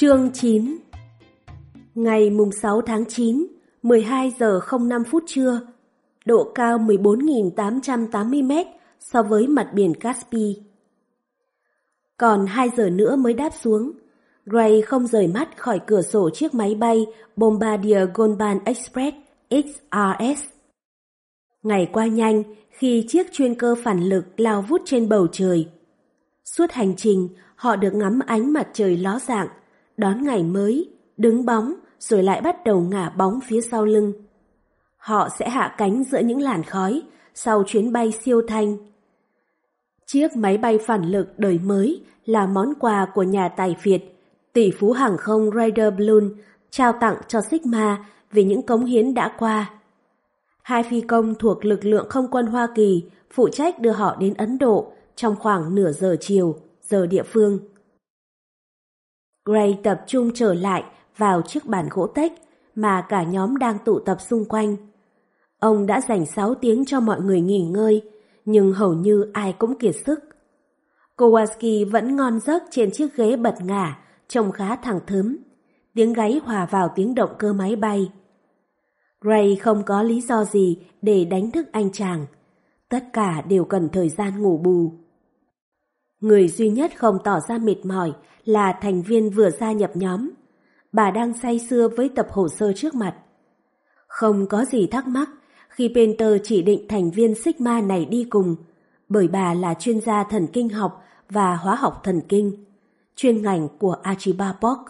Chương 9 Ngày mùng 6 tháng 9, 12 giờ 05 phút trưa, độ cao 14.880 mét so với mặt biển Caspi. Còn 2 giờ nữa mới đáp xuống, Gray không rời mắt khỏi cửa sổ chiếc máy bay Bombardier Goldman Express XRS. Ngày qua nhanh khi chiếc chuyên cơ phản lực lao vút trên bầu trời. Suốt hành trình, họ được ngắm ánh mặt trời ló dạng, đón ngày mới, đứng bóng rồi lại bắt đầu ngả bóng phía sau lưng. Họ sẽ hạ cánh giữa những làn khói sau chuyến bay siêu thanh. Chiếc máy bay phản lực đời mới là món quà của nhà tài Việt, tỷ phú hàng không Ryder Bloom trao tặng cho Sigma vì những cống hiến đã qua. Hai phi công thuộc lực lượng không quân Hoa Kỳ phụ trách đưa họ đến Ấn Độ trong khoảng nửa giờ chiều, giờ địa phương. Gray tập trung trở lại vào chiếc bàn gỗ tách mà cả nhóm đang tụ tập xung quanh. Ông đã dành 6 tiếng cho mọi người nghỉ ngơi, nhưng hầu như ai cũng kiệt sức. Kowalski vẫn ngon giấc trên chiếc ghế bật ngả, trông khá thẳng thớm. Tiếng gáy hòa vào tiếng động cơ máy bay. Gray không có lý do gì để đánh thức anh chàng. Tất cả đều cần thời gian ngủ bù. Người duy nhất không tỏ ra mệt mỏi là thành viên vừa gia nhập nhóm. Bà đang say sưa với tập hồ sơ trước mặt. Không có gì thắc mắc khi Penter chỉ định thành viên Sigma này đi cùng, bởi bà là chuyên gia thần kinh học và hóa học thần kinh, chuyên ngành của Archibald Bock.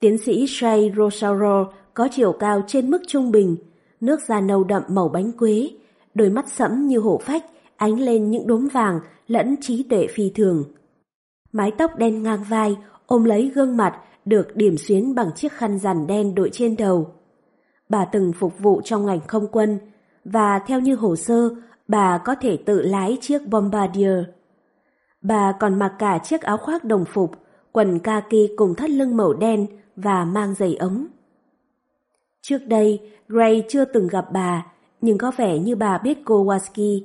Tiến sĩ Shay Rosauro có chiều cao trên mức trung bình, nước da nâu đậm màu bánh quế, đôi mắt sẫm như hổ phách ánh lên những đốm vàng lẫn trí tuệ phi thường. Mái tóc đen ngang vai ôm lấy gương mặt được điểm xuyến bằng chiếc khăn rằn đen đội trên đầu. Bà từng phục vụ trong ngành không quân và theo như hồ sơ, bà có thể tự lái chiếc Bombardier. Bà còn mặc cả chiếc áo khoác đồng phục, quần kaki cùng thắt lưng màu đen và mang giày ống. Trước đây, Gray chưa từng gặp bà, nhưng có vẻ như bà biết Kowalski.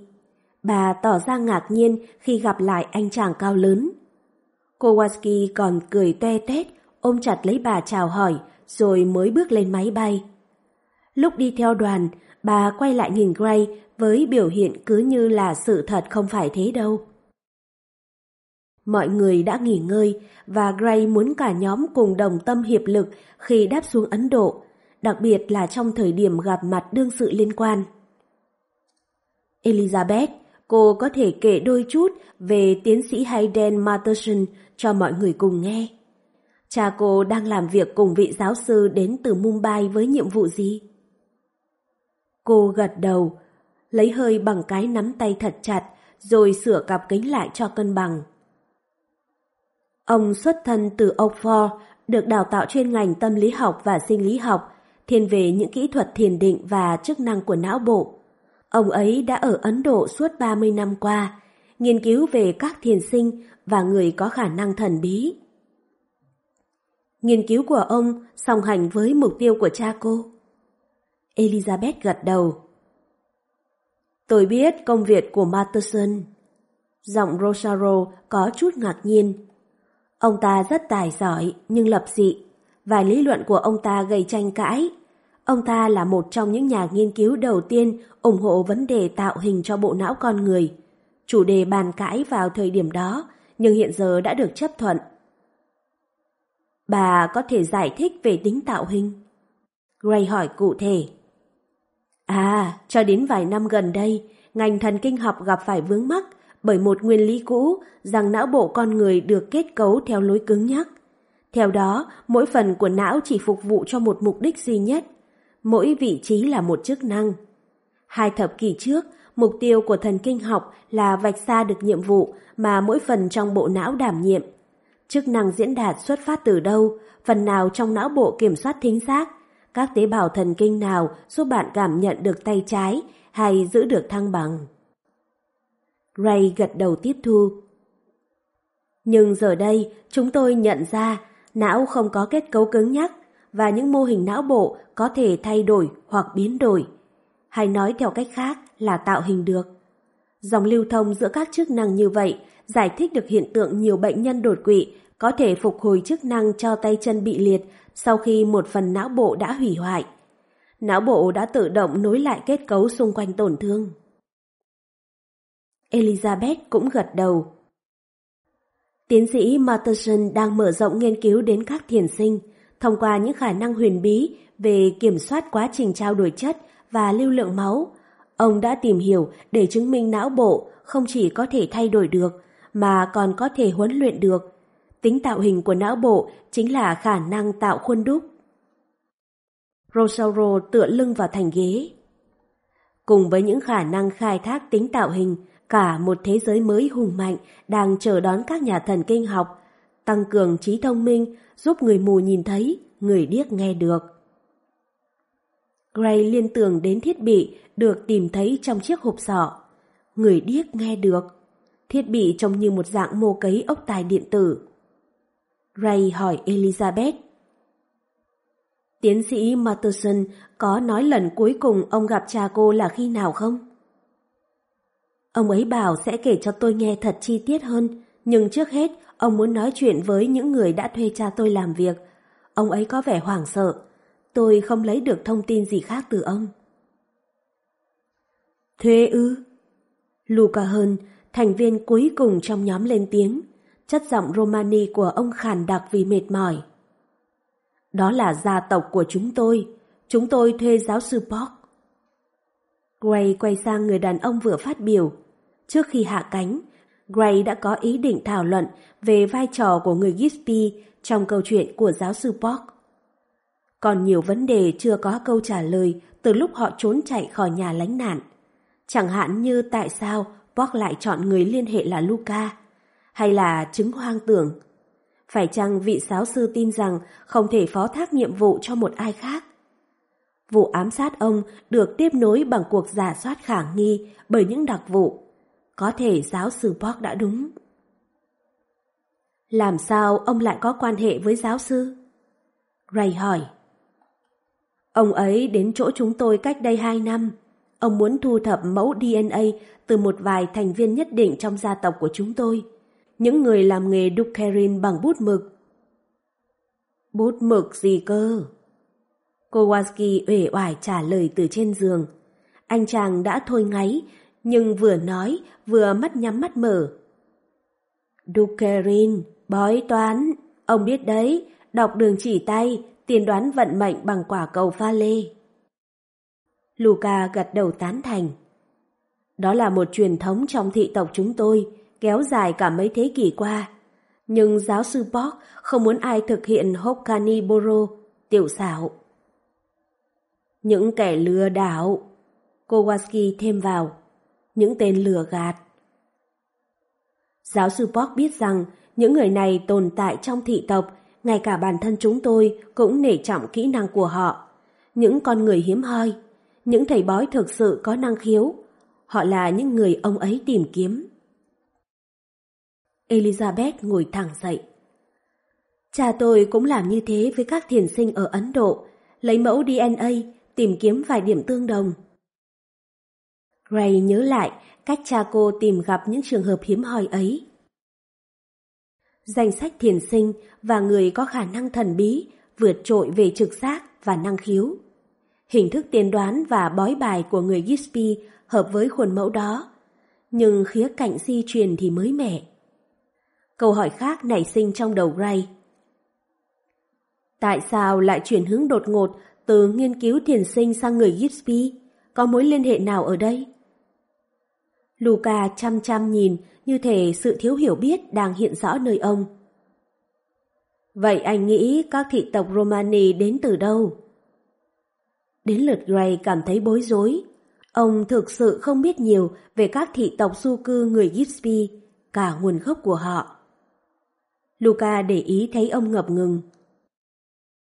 Bà tỏ ra ngạc nhiên khi gặp lại anh chàng cao lớn. Kowalski còn cười toe tét, ôm chặt lấy bà chào hỏi, rồi mới bước lên máy bay. Lúc đi theo đoàn, bà quay lại nhìn Gray với biểu hiện cứ như là sự thật không phải thế đâu. Mọi người đã nghỉ ngơi và Gray muốn cả nhóm cùng đồng tâm hiệp lực khi đáp xuống Ấn Độ, đặc biệt là trong thời điểm gặp mặt đương sự liên quan. Elizabeth, cô có thể kể đôi chút về tiến sĩ Hayden Matterson cho mọi người cùng nghe. Cha cô đang làm việc cùng vị giáo sư đến từ Mumbai với nhiệm vụ gì? Cô gật đầu, lấy hơi bằng cái nắm tay thật chặt, rồi sửa cặp kính lại cho cân bằng. Ông xuất thân từ Oxford, được đào tạo chuyên ngành tâm lý học và sinh lý học, thiên về những kỹ thuật thiền định và chức năng của não bộ. Ông ấy đã ở Ấn Độ suốt 30 năm qua, nghiên cứu về các thiền sinh và người có khả năng thần bí. Nghiên cứu của ông song hành với mục tiêu của cha cô. Elizabeth gật đầu. Tôi biết công việc của Matterson. Giọng Rosario có chút ngạc nhiên. Ông ta rất tài giỏi nhưng lập dị. và lý luận của ông ta gây tranh cãi. Ông ta là một trong những nhà nghiên cứu đầu tiên ủng hộ vấn đề tạo hình cho bộ não con người. Chủ đề bàn cãi vào thời điểm đó, nhưng hiện giờ đã được chấp thuận. Bà có thể giải thích về tính tạo hình? Gray hỏi cụ thể. À, cho đến vài năm gần đây, ngành thần kinh học gặp phải vướng mắc bởi một nguyên lý cũ rằng não bộ con người được kết cấu theo lối cứng nhắc. Theo đó, mỗi phần của não chỉ phục vụ cho một mục đích duy nhất. Mỗi vị trí là một chức năng. Hai thập kỷ trước, mục tiêu của thần kinh học là vạch ra được nhiệm vụ mà mỗi phần trong bộ não đảm nhiệm. Chức năng diễn đạt xuất phát từ đâu, phần nào trong não bộ kiểm soát thính giác, các tế bào thần kinh nào giúp bạn cảm nhận được tay trái hay giữ được thăng bằng. Ray gật đầu tiếp thu. Nhưng giờ đây, chúng tôi nhận ra não không có kết cấu cứng nhắc và những mô hình não bộ có thể thay đổi hoặc biến đổi. Hay nói theo cách khác là tạo hình được. Dòng lưu thông giữa các chức năng như vậy giải thích được hiện tượng nhiều bệnh nhân đột quỵ có thể phục hồi chức năng cho tay chân bị liệt sau khi một phần não bộ đã hủy hoại. Não bộ đã tự động nối lại kết cấu xung quanh tổn thương. Elizabeth cũng gật đầu. Tiến sĩ Matterson đang mở rộng nghiên cứu đến các thiền sinh, thông qua những khả năng huyền bí về kiểm soát quá trình trao đổi chất và lưu lượng máu. Ông đã tìm hiểu để chứng minh não bộ không chỉ có thể thay đổi được, mà còn có thể huấn luyện được. Tính tạo hình của não bộ chính là khả năng tạo khuôn đúc. Rosauro tựa lưng vào thành ghế. Cùng với những khả năng khai thác tính tạo hình, cả một thế giới mới hùng mạnh đang chờ đón các nhà thần kinh học, tăng cường trí thông minh, giúp người mù nhìn thấy, người điếc nghe được. Gray liên tưởng đến thiết bị được tìm thấy trong chiếc hộp sọ. Người điếc nghe được. Thiết bị trông như một dạng mô cấy ốc tài điện tử. Ray hỏi Elizabeth. Tiến sĩ Matterson có nói lần cuối cùng ông gặp cha cô là khi nào không? Ông ấy bảo sẽ kể cho tôi nghe thật chi tiết hơn, nhưng trước hết ông muốn nói chuyện với những người đã thuê cha tôi làm việc. Ông ấy có vẻ hoảng sợ. Tôi không lấy được thông tin gì khác từ ông. Thuê ư? Luca hơn, thành viên cuối cùng trong nhóm lên tiếng. Chất giọng Romani của ông khàn đặc vì mệt mỏi. Đó là gia tộc của chúng tôi. Chúng tôi thuê giáo sư Park. Gray quay sang người đàn ông vừa phát biểu. Trước khi hạ cánh, Gray đã có ý định thảo luận về vai trò của người Gisby trong câu chuyện của giáo sư Park. Còn nhiều vấn đề chưa có câu trả lời từ lúc họ trốn chạy khỏi nhà lánh nạn. Chẳng hạn như tại sao Park lại chọn người liên hệ là Luca, hay là chứng hoang tưởng. Phải chăng vị giáo sư tin rằng không thể phó thác nhiệm vụ cho một ai khác? Vụ ám sát ông được tiếp nối bằng cuộc giả soát khả nghi bởi những đặc vụ có thể giáo sư Park đã đúng. Làm sao ông lại có quan hệ với giáo sư? Ray hỏi. Ông ấy đến chỗ chúng tôi cách đây hai năm. Ông muốn thu thập mẫu DNA từ một vài thành viên nhất định trong gia tộc của chúng tôi. Những người làm nghề Dukerin bằng bút mực. Bút mực gì cơ? Kowalski uể oải trả lời từ trên giường. Anh chàng đã thôi ngáy nhưng vừa nói vừa mắt nhắm mắt mở. Dukerin, bói toán, ông biết đấy, đọc đường chỉ tay, tiên đoán vận mệnh bằng quả cầu pha lê. Luca gật đầu tán thành. Đó là một truyền thống trong thị tộc chúng tôi, kéo dài cả mấy thế kỷ qua. Nhưng giáo sư Borg không muốn ai thực hiện Hokkani Boro, tiểu xảo. Những kẻ lừa đảo, Kowalski thêm vào những tên lừa gạt. Giáo sư Park biết rằng những người này tồn tại trong thị tộc, ngay cả bản thân chúng tôi cũng nể trọng kỹ năng của họ. Những con người hiếm hoi, những thầy bói thực sự có năng khiếu, họ là những người ông ấy tìm kiếm. Elizabeth ngồi thẳng dậy. Cha tôi cũng làm như thế với các thiền sinh ở Ấn Độ, lấy mẫu DNA, tìm kiếm vài điểm tương đồng. Ray nhớ lại cách cha cô tìm gặp những trường hợp hiếm hoi ấy. Danh sách thiền sinh và người có khả năng thần bí vượt trội về trực giác và năng khiếu. Hình thức tiên đoán và bói bài của người Gisby hợp với khuôn mẫu đó, nhưng khía cạnh di truyền thì mới mẻ. Câu hỏi khác nảy sinh trong đầu Ray: Tại sao lại chuyển hướng đột ngột từ nghiên cứu thiền sinh sang người Gisby? Có mối liên hệ nào ở đây? Luca chăm chăm nhìn như thể sự thiếu hiểu biết đang hiện rõ nơi ông. Vậy anh nghĩ các thị tộc Romani đến từ đâu? Đến lượt Gray cảm thấy bối rối. Ông thực sự không biết nhiều về các thị tộc du cư người Gypsy, cả nguồn gốc của họ. Luca để ý thấy ông ngập ngừng.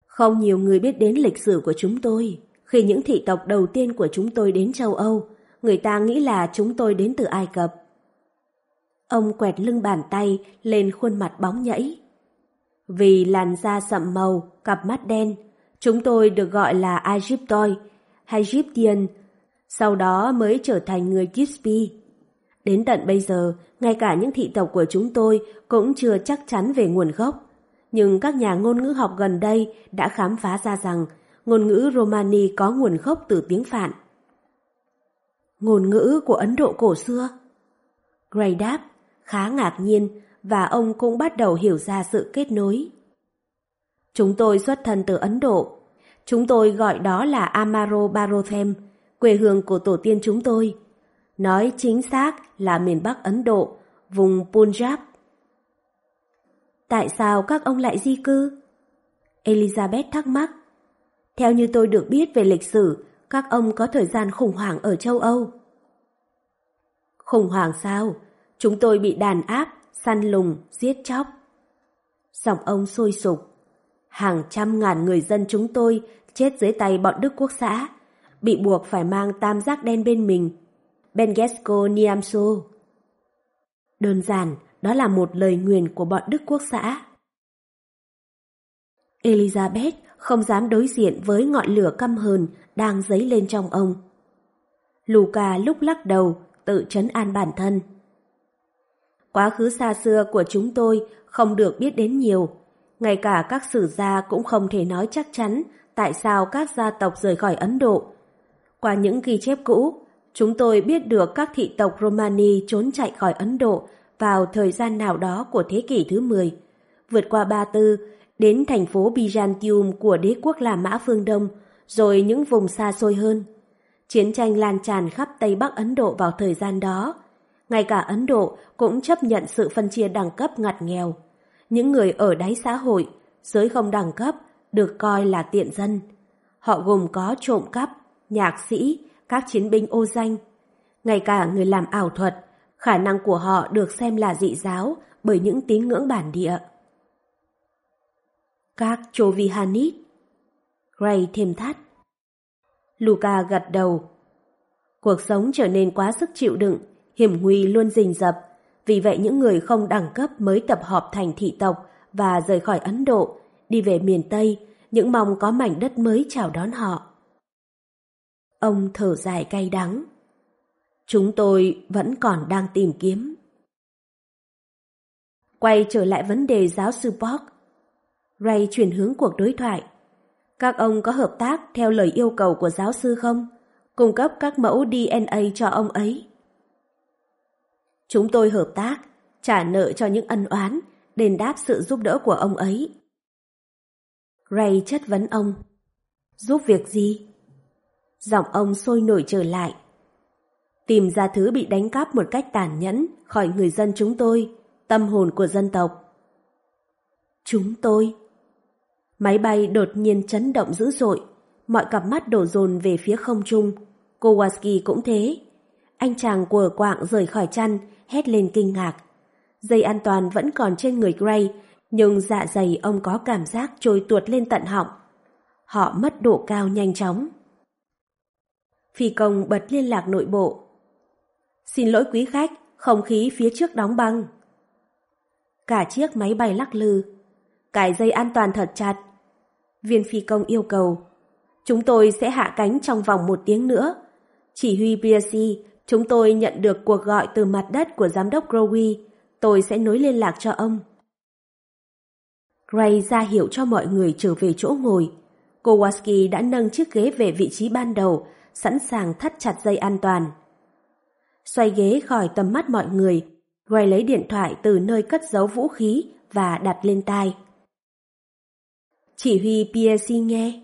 Không nhiều người biết đến lịch sử của chúng tôi. Khi những thị tộc đầu tiên của chúng tôi đến châu Âu, người ta nghĩ là chúng tôi đến từ Ai Cập. Ông quẹt lưng bàn tay lên khuôn mặt bóng nhẫy. Vì làn da sậm màu, cặp mắt đen, chúng tôi được gọi là Egyptoi, hay Egyptian, sau đó mới trở thành người Gispi. Đến tận bây giờ, ngay cả những thị tộc của chúng tôi cũng chưa chắc chắn về nguồn gốc. Nhưng các nhà ngôn ngữ học gần đây đã khám phá ra rằng ngôn ngữ Romani có nguồn gốc từ tiếng Phạn. Ngôn ngữ của Ấn Độ cổ xưa? Gray đáp, khá ngạc nhiên và ông cũng bắt đầu hiểu ra sự kết nối. Chúng tôi xuất thân từ Ấn Độ. Chúng tôi gọi đó là Amaro Barothem, quê hương của tổ tiên chúng tôi. Nói chính xác là miền Bắc Ấn Độ, vùng Punjab. Tại sao các ông lại di cư? Elizabeth thắc mắc. Theo như tôi được biết về lịch sử, các ông có thời gian khủng hoảng ở châu Âu. Khủng hoảng sao? Chúng tôi bị đàn áp, săn lùng, giết chóc. Giọng ông sôi sục. Hàng trăm ngàn người dân chúng tôi chết dưới tay bọn Đức Quốc xã, bị buộc phải mang tam giác đen bên mình. Bengesco Niamso. Đơn giản, đó là một lời nguyền của bọn Đức Quốc xã. Elizabeth không dám đối diện với ngọn lửa căm hờn đang dấy lên trong ông. Luca lúc lắc đầu, tự trấn an bản thân. Quá khứ xa xưa của chúng tôi không được biết đến nhiều. Ngay cả các sử gia cũng không thể nói chắc chắn tại sao các gia tộc rời khỏi Ấn Độ. Qua những ghi chép cũ, chúng tôi biết được các thị tộc Romani trốn chạy khỏi Ấn Độ vào thời gian nào đó của thế kỷ thứ 10, vượt qua Ba Tư, đến thành phố Byzantium của đế quốc La Mã phương Đông, rồi những vùng xa xôi hơn. Chiến tranh lan tràn khắp Tây Bắc Ấn Độ vào thời gian đó. Ngay cả Ấn Độ cũng chấp nhận sự phân chia đẳng cấp ngặt nghèo. Những người ở đáy xã hội, giới không đẳng cấp, được coi là tiện dân. Họ gồm có trộm cắp, nhạc sĩ, các chiến binh ô danh. Ngay cả người làm ảo thuật, khả năng của họ được xem là dị giáo bởi những tín ngưỡng bản địa. Các Chovihanit Gray thêm thắt Luca gật đầu. Cuộc sống trở nên quá sức chịu đựng, hiểm nguy luôn rình rập, vì vậy những người không đẳng cấp mới tập họp thành thị tộc và rời khỏi Ấn Độ, đi về miền Tây, những mong có mảnh đất mới chào đón họ. Ông thở dài cay đắng. Chúng tôi vẫn còn đang tìm kiếm. Quay trở lại vấn đề giáo sư Park. Ray chuyển hướng cuộc đối thoại. Các ông có hợp tác theo lời yêu cầu của giáo sư không? Cung cấp các mẫu DNA cho ông ấy. Chúng tôi hợp tác, trả nợ cho những ân oán, đền đáp sự giúp đỡ của ông ấy. Ray chất vấn ông. Giúp việc gì? Giọng ông sôi nổi trở lại. Tìm ra thứ bị đánh cắp một cách tàn nhẫn khỏi người dân chúng tôi, tâm hồn của dân tộc. Chúng tôi. Máy bay đột nhiên chấn động dữ dội, mọi cặp mắt đổ dồn về phía không trung. Kowalski cũng thế. Anh chàng của quạng rời khỏi chăn, hét lên kinh ngạc. Dây an toàn vẫn còn trên người Gray, nhưng dạ dày ông có cảm giác trôi tuột lên tận họng. Họ mất độ cao nhanh chóng. Phi công bật liên lạc nội bộ. Xin lỗi quý khách, không khí phía trước đóng băng. Cả chiếc máy bay lắc lư. Cài dây an toàn thật chặt. Viên phi công yêu cầu. Chúng tôi sẽ hạ cánh trong vòng một tiếng nữa. Chỉ huy Piercy, chúng tôi nhận được cuộc gọi từ mặt đất của giám đốc Growy. Tôi sẽ nối liên lạc cho ông. Gray ra hiệu cho mọi người trở về chỗ ngồi. Kowalski đã nâng chiếc ghế về vị trí ban đầu, sẵn sàng thắt chặt dây an toàn. Xoay ghế khỏi tầm mắt mọi người, Gray lấy điện thoại từ nơi cất giấu vũ khí và đặt lên tai. Chỉ huy PSC nghe.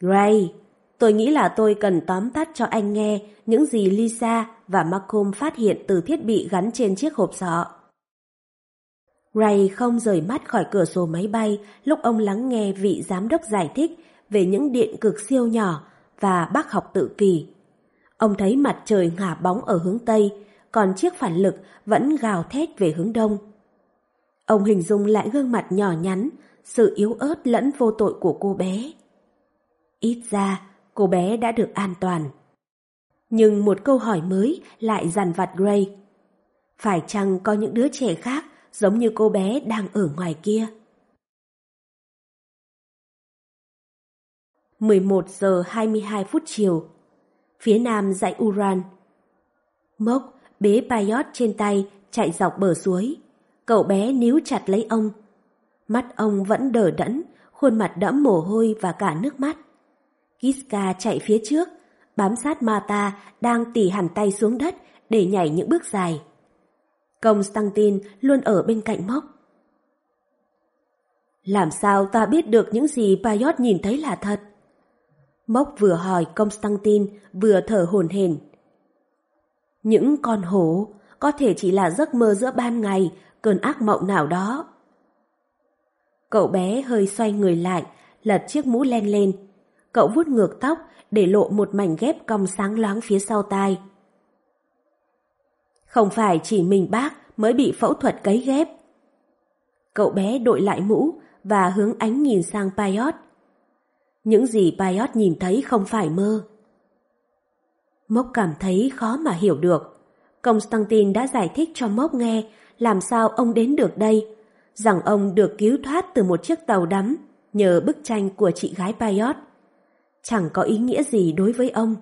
Gray, tôi nghĩ là tôi cần tóm tắt cho anh nghe những gì Lisa và Malcolm phát hiện từ thiết bị gắn trên chiếc hộp sọ. Ray không rời mắt khỏi cửa sổ máy bay lúc ông lắng nghe vị giám đốc giải thích về những điện cực siêu nhỏ và bác học tự kỷ. Ông thấy mặt trời ngả bóng ở hướng Tây, còn chiếc phản lực vẫn gào thét về hướng Đông. Ông hình dung lại gương mặt nhỏ nhắn, sự yếu ớt lẫn vô tội của cô bé. Ít ra, cô bé đã được an toàn. Nhưng một câu hỏi mới lại dằn vặt Gray. Phải chăng có những đứa trẻ khác giống như cô bé đang ở ngoài kia? 11 giờ 22 phút chiều Phía nam dãy Uran Mốc bế Payot trên tay, chạy dọc bờ suối. Cậu bé níu chặt lấy ông. Mắt ông vẫn đờ đẫn, khuôn mặt đẫm mồ hôi và cả nước mắt. Kiska chạy phía trước, bám sát Mata đang tỉ hẳn tay xuống đất để nhảy những bước dài. Constantine luôn ở bên cạnh mốc. Làm sao ta biết được những gì Payot nhìn thấy là thật? Mốc vừa hỏi Constantine vừa thở hổn hển. Những con hổ có thể chỉ là giấc mơ giữa ban ngày, cơn ác mộng nào đó. Cậu bé hơi xoay người lại, lật chiếc mũ len lên. Cậu vuốt ngược tóc để lộ một mảnh ghép cong sáng loáng phía sau tai. Không phải chỉ mình bác mới bị phẫu thuật cấy ghép. Cậu bé đội lại mũ và hướng ánh nhìn sang Paiot. Những gì Paiot nhìn thấy không phải mơ. Mốc cảm thấy khó mà hiểu được. Constantine đã giải thích cho Mốc nghe làm sao ông đến được đây, rằng ông được cứu thoát từ một chiếc tàu đắm nhờ bức tranh của chị gái Payot. Chẳng có ý nghĩa gì đối với ông.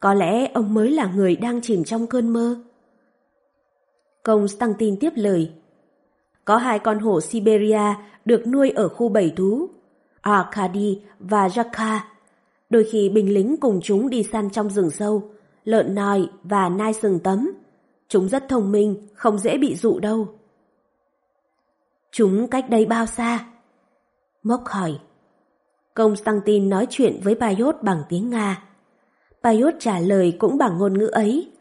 Có lẽ ông mới là người đang chìm trong cơn mơ. Constantine tiếp lời. Có hai con hổ Siberia được nuôi ở khu bảy thú, Arkady và Jakha. Đôi khi binh lính cùng chúng đi săn trong rừng sâu, lợn nòi và nai sừng tấm. Chúng rất thông minh, không dễ bị dụ đâu. Chúng cách đây bao xa? Mốc hỏi. Constantine nói chuyện với Payot bằng tiếng Nga. Payot trả lời cũng bằng ngôn ngữ ấy.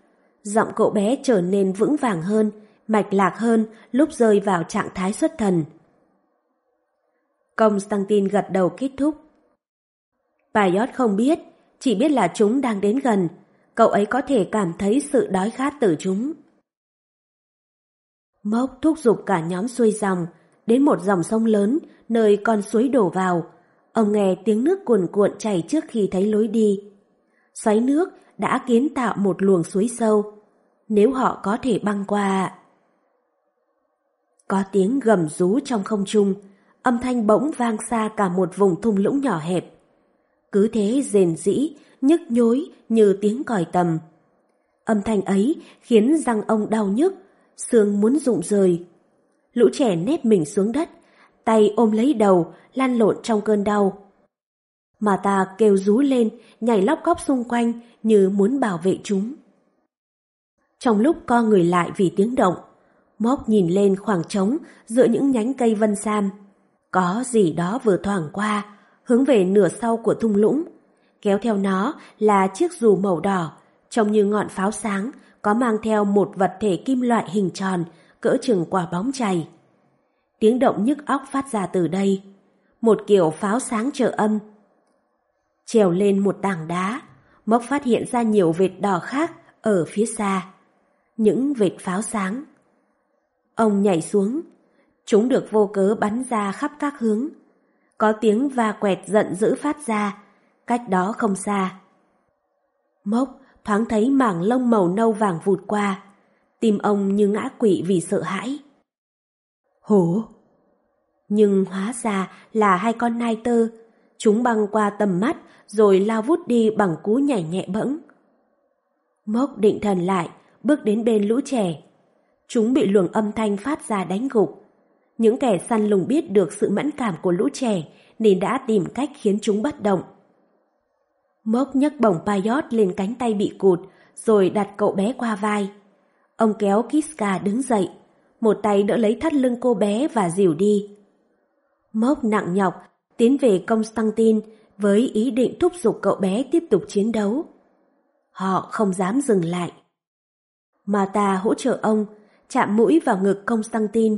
Giọng cậu bé trở nên vững vàng hơn, mạch lạc hơn lúc rơi vào trạng thái xuất thần. Constantine gật đầu kết thúc. Payot không biết, chỉ biết là chúng đang đến gần. Cậu ấy có thể cảm thấy sự đói khát từ chúng. Mốc thúc giục cả nhóm xuôi dòng, đến một dòng sông lớn, nơi con suối đổ vào. Ông nghe tiếng nước cuồn cuộn chảy trước khi thấy lối đi. Xoáy nước đã kiến tạo một luồng suối sâu. Nếu họ có thể băng qua... Có tiếng gầm rú trong không trung, âm thanh bỗng vang xa cả một vùng thung lũng nhỏ hẹp. Cứ thế rền rĩ, nhức nhối như tiếng còi tầm. Âm thanh ấy khiến răng ông đau nhức, xương muốn rụng rời. Lũ trẻ nép mình xuống đất, tay ôm lấy đầu, lan lộn trong cơn đau. Mà ta kêu rú lên, nhảy lóc góc xung quanh như muốn bảo vệ chúng. Trong lúc co người lại vì tiếng động, Móc nhìn lên khoảng trống giữa những nhánh cây vân sam. Có gì đó vừa thoảng qua, hướng về nửa sau của thung lũng. Kéo theo nó là chiếc dù màu đỏ, trông như ngọn pháo sáng, có mang theo một vật thể kim loại hình tròn, cỡ chừng quả bóng chày. Tiếng động nhức óc phát ra từ đây. Một kiểu pháo sáng trợ âm. Trèo lên một tảng đá, Mốc phát hiện ra nhiều vệt đỏ khác ở phía xa. Những vệt pháo sáng. Ông nhảy xuống. Chúng được vô cớ bắn ra khắp các hướng. Có tiếng va quẹt giận dữ phát ra, cách đó không xa. Mốc thoáng thấy mảng lông màu nâu vàng vụt qua. Tim ông như ngã quỵ vì sợ hãi. Hổ! Nhưng hóa ra là hai con nai tơ. Chúng băng qua tầm mắt rồi lao vút đi bằng cú nhảy nhẹ bẫng. Mốc định thần lại, bước đến bên lũ trẻ. Chúng bị luồng âm thanh phát ra đánh gục. Những kẻ săn lùng biết được sự mẫn cảm của lũ trẻ nên đã tìm cách khiến chúng bất động. Mốc nhấc bổng Payot lên cánh tay bị cụt rồi đặt cậu bé qua vai. Ông kéo Kiska đứng dậy, một tay đỡ lấy thắt lưng cô bé và dìu đi. Mốc nặng nhọc tiến về Constantine với ý định thúc giục cậu bé tiếp tục chiến đấu. Họ không dám dừng lại. Mata hỗ trợ ông chạm mũi vào ngực Constantine.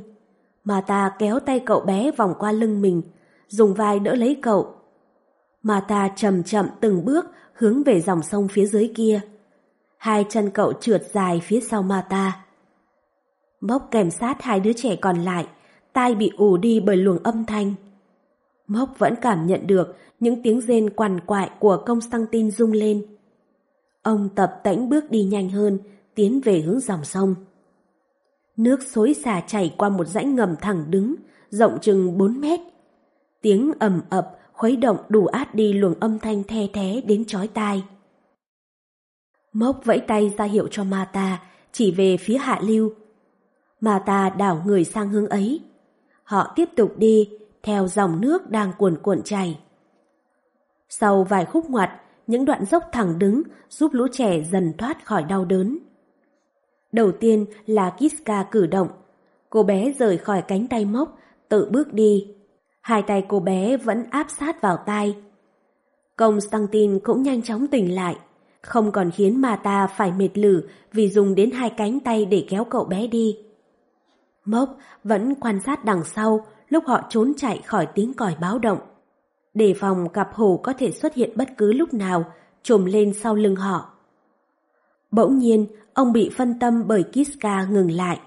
Mata kéo tay cậu bé vòng qua lưng mình, dùng vai đỡ lấy cậu. Mata chậm chậm từng bước hướng về dòng sông phía dưới kia. Hai chân cậu trượt dài phía sau mata ta. Mốc kèm sát hai đứa trẻ còn lại, tai bị ù đi bởi luồng âm thanh. Mốc vẫn cảm nhận được những tiếng rên quằn quại của công stăng tin rung lên. Ông tập tễnh bước đi nhanh hơn, tiến về hướng dòng sông. Nước xối xả chảy qua một rãnh ngầm thẳng đứng, rộng chừng 4 mét. Tiếng ầm ập, khuấy động đủ át đi luồng âm thanh the thế đến chói tai. Mốc vẫy tay ra hiệu cho Mata chỉ về phía hạ lưu. Mata ta đảo người sang hướng ấy. Họ tiếp tục đi, theo dòng nước đang cuồn cuộn chảy. Sau vài khúc ngoặt, những đoạn dốc thẳng đứng giúp lũ trẻ dần thoát khỏi đau đớn. Đầu tiên là Kiska cử động. Cô bé rời khỏi cánh tay mốc, tự bước đi. Hai tay cô bé vẫn áp sát vào tai. Công Stantin cũng nhanh chóng tỉnh lại, không còn khiến Mata phải mệt lử vì dùng đến hai cánh tay để kéo cậu bé đi. Mốc vẫn quan sát đằng sau lúc họ trốn chạy khỏi tiếng còi báo động. Đề phòng cặp hồ có thể xuất hiện bất cứ lúc nào, trồm lên sau lưng họ. Bỗng nhiên, ông bị phân tâm bởi Kiska ngừng lại.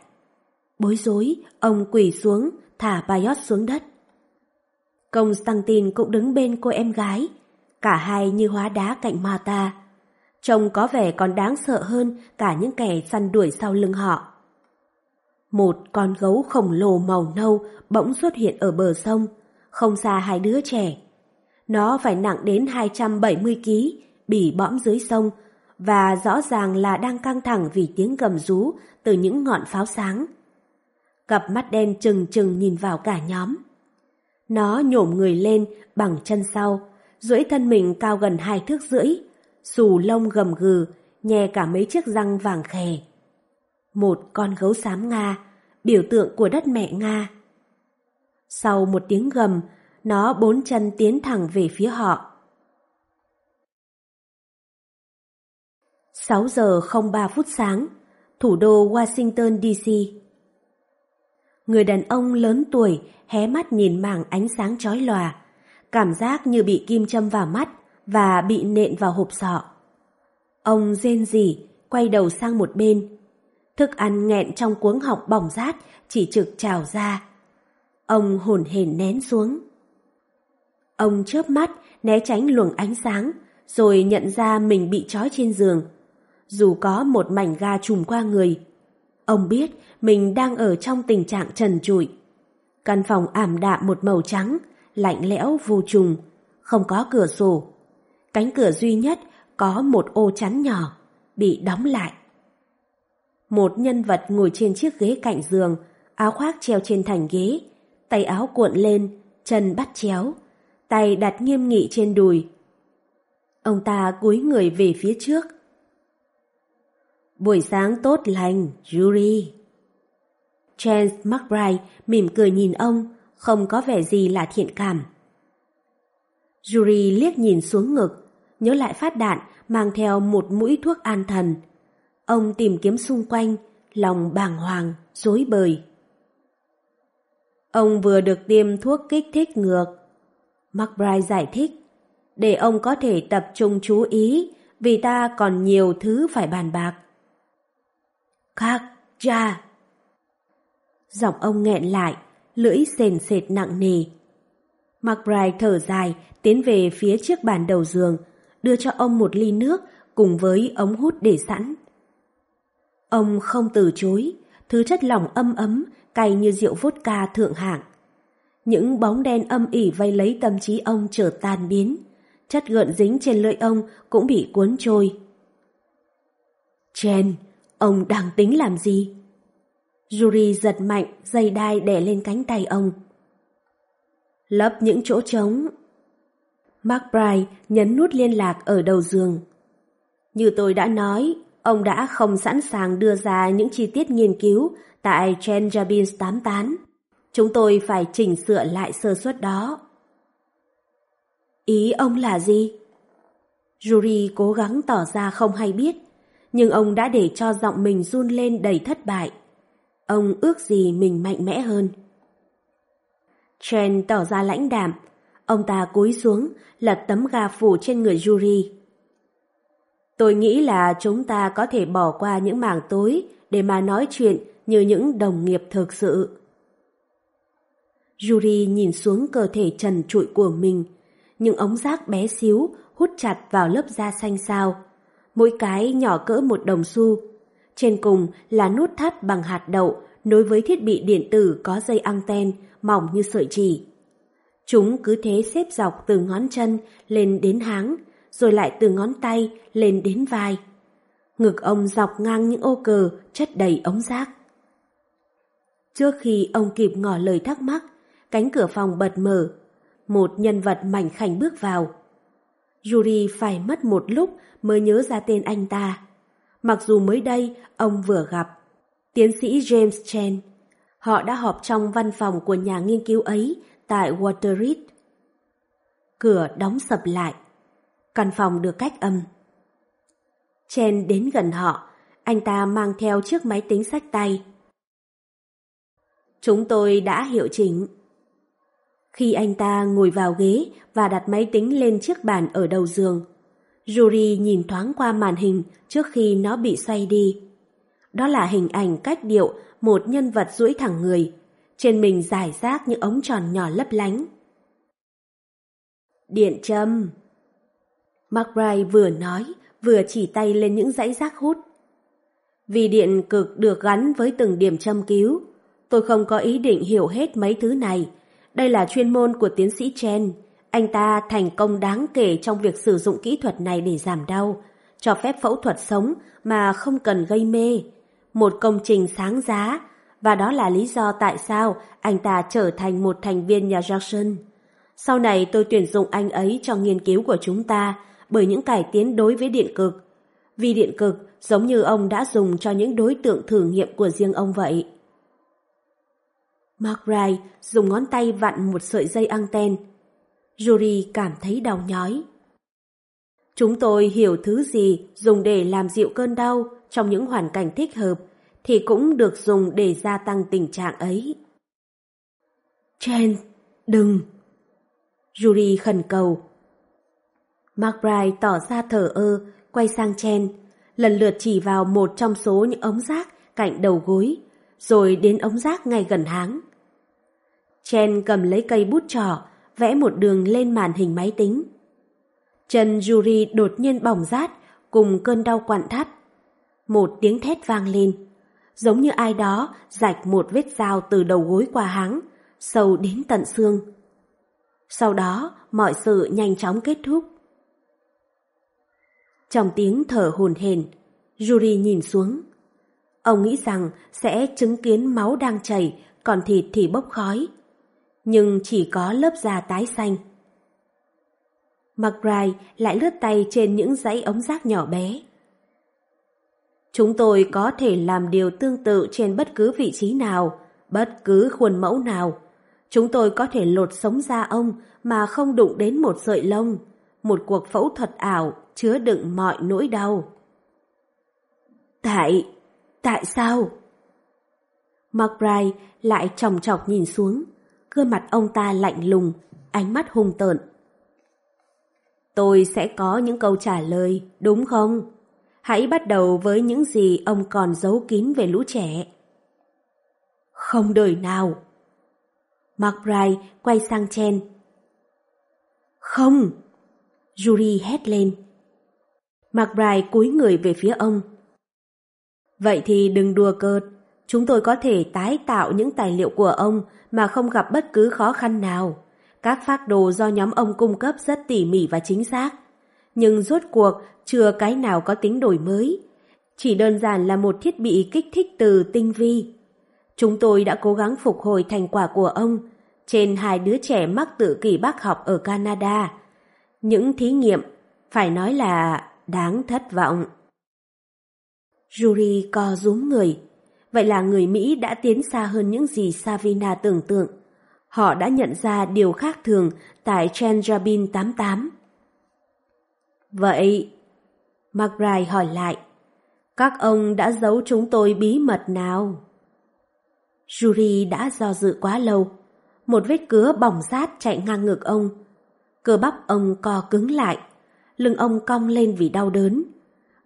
Bối rối, ông quỳ xuống, thả Bayot xuống đất. Công Constantine cũng đứng bên cô em gái, cả hai như hóa đá cạnh Mata. Trông có vẻ còn đáng sợ hơn cả những kẻ săn đuổi sau lưng họ. Một con gấu khổng lồ màu nâu bỗng xuất hiện ở bờ sông, không xa hai đứa trẻ. Nó phải nặng đến 270 kg, bỉ bõm dưới sông, và rõ ràng là đang căng thẳng vì tiếng gầm rú từ những ngọn pháo sáng. Cặp mắt đen trừng trừng nhìn vào cả nhóm. Nó nhổm người lên bằng chân sau, duỗi thân mình cao gần hai thước rưỡi, xù lông gầm gừ, nhè cả mấy chiếc răng vàng khè. Một con gấu xám Nga, biểu tượng của đất mẹ Nga. Sau một tiếng gầm, nó bốn chân tiến thẳng về phía họ. 6 giờ 03 phút sáng, thủ đô Washington DC. Người đàn ông lớn tuổi hé mắt nhìn mảng ánh sáng chói lòa, cảm giác như bị kim châm vào mắt và bị nện vào hộp sọ. Ông rên rỉ, quay đầu sang một bên. Thức ăn nghẹn trong cuống họng bỏng rát chỉ trực trào ra. Ông hồn hển nén xuống. Ông chớp mắt, né tránh luồng ánh sáng, rồi nhận ra mình bị trói trên giường. Dù có một mảnh ga trùm qua người, ông biết mình đang ở trong tình trạng trần trụi. Căn phòng ảm đạm một màu trắng, lạnh lẽo vô trùng, không có cửa sổ. Cánh cửa duy nhất có một ô chắn nhỏ, bị đóng lại. Một nhân vật ngồi trên chiếc ghế cạnh giường, áo khoác treo trên thành ghế, tay áo cuộn lên, chân bắt chéo, tay đặt nghiêm nghị trên đùi. Ông ta cúi người về phía trước. Buổi sáng tốt lành, Yuri. Chance McBride mỉm cười nhìn ông, không có vẻ gì là thiện cảm. Yuri liếc nhìn xuống ngực, nhớ lại phát đạn mang theo một mũi thuốc an thần. Ông tìm kiếm xung quanh, lòng bàng hoàng, rối bời. Ông vừa được tiêm thuốc kích thích ngược. McBride giải thích, để ông có thể tập trung chú ý vì ta còn nhiều thứ phải bàn bạc. Khác, cha! Giọng ông nghẹn lại, lưỡi sền sệt nặng nề. McBride thở dài, tiến về phía chiếc bàn đầu giường, đưa cho ông một ly nước cùng với ống hút để sẵn. Ông không từ chối, thứ chất lỏng âm ấm, cay như rượu vodka thượng hạng. Những bóng đen âm ỉ vây lấy tâm trí ông trở tan biến, chất gợn dính trên lưỡi ông cũng bị cuốn trôi. Chen, ông đang tính làm gì? Yuri giật mạnh, dây đai đè lên cánh tay ông. Lấp những chỗ trống. McBride nhấn nút liên lạc ở đầu giường. Như tôi đã nói, ông đã không sẵn sàng đưa ra những chi tiết nghiên cứu tại Chen Jabins 88. Chúng tôi phải chỉnh sửa lại sơ suất đó. Ý ông là gì? Yuri cố gắng tỏ ra không hay biết, nhưng ông đã để cho giọng mình run lên đầy thất bại. Ông ước gì mình mạnh mẽ hơn. Chen tỏ ra lãnh đạm. Ông ta cúi xuống, lật tấm ga phủ trên người Yuri. Tôi nghĩ là chúng ta có thể bỏ qua những mảng tối để mà nói chuyện như những đồng nghiệp thực sự. Yuri nhìn xuống cơ thể trần trụi của mình, những ống rác bé xíu hút chặt vào lớp da xanh sao. Mỗi cái nhỏ cỡ một đồng xu. Trên cùng là nút thắt bằng hạt đậu nối với thiết bị điện tử có dây anten mỏng như sợi chỉ. Chúng cứ thế xếp dọc từ ngón chân lên đến háng, rồi lại từ ngón tay lên đến vai. Ngực ông dọc ngang những ô cờ chất đầy ống rác. Trước khi ông kịp ngỏ lời thắc mắc, cánh cửa phòng bật mở. Một nhân vật mảnh khảnh bước vào. Yuri phải mất một lúc mới nhớ ra tên anh ta. Mặc dù mới đây ông vừa gặp tiến sĩ James Chen. Họ đã họp trong văn phòng của nhà nghiên cứu ấy tại Waterreed. Cửa đóng sập lại. Căn phòng được cách âm. Chen đến gần họ, anh ta mang theo chiếc máy tính sách tay. Chúng tôi đã hiệu chỉnh. Khi anh ta ngồi vào ghế và đặt máy tính lên chiếc bàn ở đầu giường, Yuri nhìn thoáng qua màn hình trước khi nó bị xoay đi. Đó là hình ảnh cách điệu một nhân vật duỗi thẳng người, trên mình giải rác những ống tròn nhỏ lấp lánh. Điện châm McBride vừa nói, vừa chỉ tay lên những dãy rác hút. Vì điện cực được gắn với từng điểm châm cứu, tôi không có ý định hiểu hết mấy thứ này. Đây là chuyên môn của tiến sĩ Chen. Anh ta thành công đáng kể trong việc sử dụng kỹ thuật này để giảm đau, cho phép phẫu thuật sống mà không cần gây mê. Một công trình sáng giá, và đó là lý do tại sao anh ta trở thành một thành viên nhà Jackson. Sau này tôi tuyển dụng anh ấy cho nghiên cứu của chúng ta bởi những cải tiến đối với điện cực. Vì điện cực giống như ông đã dùng cho những đối tượng thử nghiệm của riêng ông vậy. Mark Wright dùng ngón tay vặn một sợi dây anten. Yuri cảm thấy đau nhói. Chúng tôi hiểu thứ gì dùng để làm dịu cơn đau trong những hoàn cảnh thích hợp thì cũng được dùng để gia tăng tình trạng ấy. Chen, đừng! Yuri khẩn cầu. McBride tỏ ra thở ơ, quay sang Chen, lần lượt chỉ vào một trong số những ống rác cạnh đầu gối, rồi đến ống rác ngay gần háng. Chen cầm lấy cây bút trỏ, vẽ một đường lên màn hình máy tính. Chân Yuri đột nhiên bỏng rát cùng cơn đau quặn thắt. Một tiếng thét vang lên, giống như ai đó rạch một vết dao từ đầu gối qua háng, sâu đến tận xương. Sau đó, mọi sự nhanh chóng kết thúc. Trong tiếng thở hồn hển, Yuri nhìn xuống. Ông nghĩ rằng sẽ chứng kiến máu đang chảy, còn thịt thì bốc khói. Nhưng chỉ có lớp da tái xanh. McBride lại lướt tay trên những dãy ống rác nhỏ bé. Chúng tôi có thể làm điều tương tự trên bất cứ vị trí nào, bất cứ khuôn mẫu nào. Chúng tôi có thể lột sống da ông mà không đụng đến một sợi lông, một cuộc phẫu thuật ảo chứa đựng mọi nỗi đau. Tại, tại sao? McBride lại chòng chọc nhìn xuống, gương mặt ông ta lạnh lùng, ánh mắt hung tợn. Tôi sẽ có những câu trả lời, đúng không? Hãy bắt đầu với những gì ông còn giấu kín về lũ trẻ. Không đời nào. McBride quay sang Chen. Không! Yuri hét lên. McBride cúi người về phía ông. Vậy thì đừng đùa cợt, chúng tôi có thể tái tạo những tài liệu của ông mà không gặp bất cứ khó khăn nào. Các phác đồ do nhóm ông cung cấp rất tỉ mỉ và chính xác. Nhưng rốt cuộc chưa cái nào có tính đổi mới. Chỉ đơn giản là một thiết bị kích thích từ tinh vi. Chúng tôi đã cố gắng phục hồi thành quả của ông trên hai đứa trẻ mắc tự kỷ bác học ở Canada. Những thí nghiệm, phải nói là đáng thất vọng. Yuri co rúm người. Vậy là người Mỹ đã tiến xa hơn những gì Savina tưởng tượng. Họ đã nhận ra điều khác thường tại Chenjabin 88. Vậy, McBride hỏi lại, các ông đã giấu chúng tôi bí mật nào? Yuri đã do dự quá lâu. Một vết cứa bỏng rát chạy ngang ngực ông. Cơ bắp ông co cứng lại. Lưng ông cong lên vì đau đớn.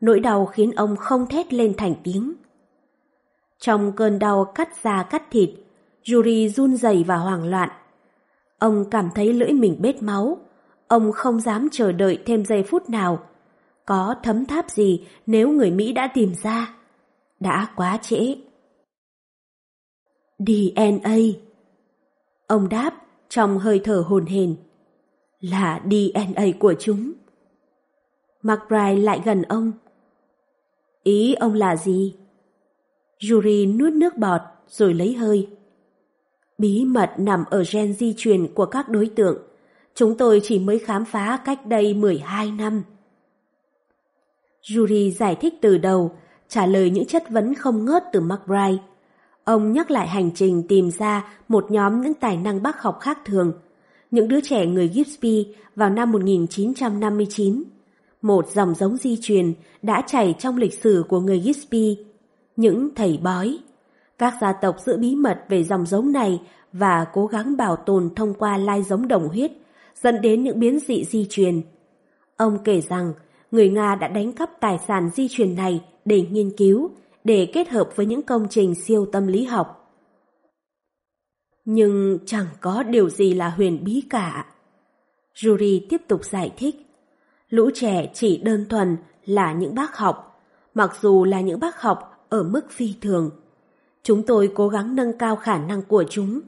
Nỗi đau khiến ông không thét lên thành tiếng. Trong cơn đau cắt da cắt thịt, Yuri run rẩy và hoảng loạn. Ông cảm thấy lưỡi mình bết máu. Ông không dám chờ đợi thêm giây phút nào. Có thấm tháp gì nếu người Mỹ đã tìm ra? Đã quá trễ. DNA Ông đáp trong hơi thở hồn hền. Là DNA của chúng. McBride lại gần ông. Ý ông là gì? Yuri nuốt nước bọt rồi lấy hơi. Bí mật nằm ở gen di truyền của các đối tượng. Chúng tôi chỉ mới khám phá cách đây 12 năm. Yuri giải thích từ đầu, trả lời những chất vấn không ngớt từ McBride. Ông nhắc lại hành trình tìm ra một nhóm những tài năng bác học khác thường, những đứa trẻ người Gipsby vào năm 1959. Một dòng giống di truyền đã chảy trong lịch sử của người Gipsby, những thầy bói. Các gia tộc giữ bí mật về dòng giống này và cố gắng bảo tồn thông qua lai giống đồng huyết, dẫn đến những biến dị di truyền. Ông kể rằng, người Nga đã đánh cắp tài sản di truyền này để nghiên cứu, để kết hợp với những công trình siêu tâm lý học. Nhưng chẳng có điều gì là huyền bí cả. Yuri tiếp tục giải thích. Lũ trẻ chỉ đơn thuần là những bác học, mặc dù là những bác học ở mức phi thường. Chúng tôi cố gắng nâng cao khả năng của chúng.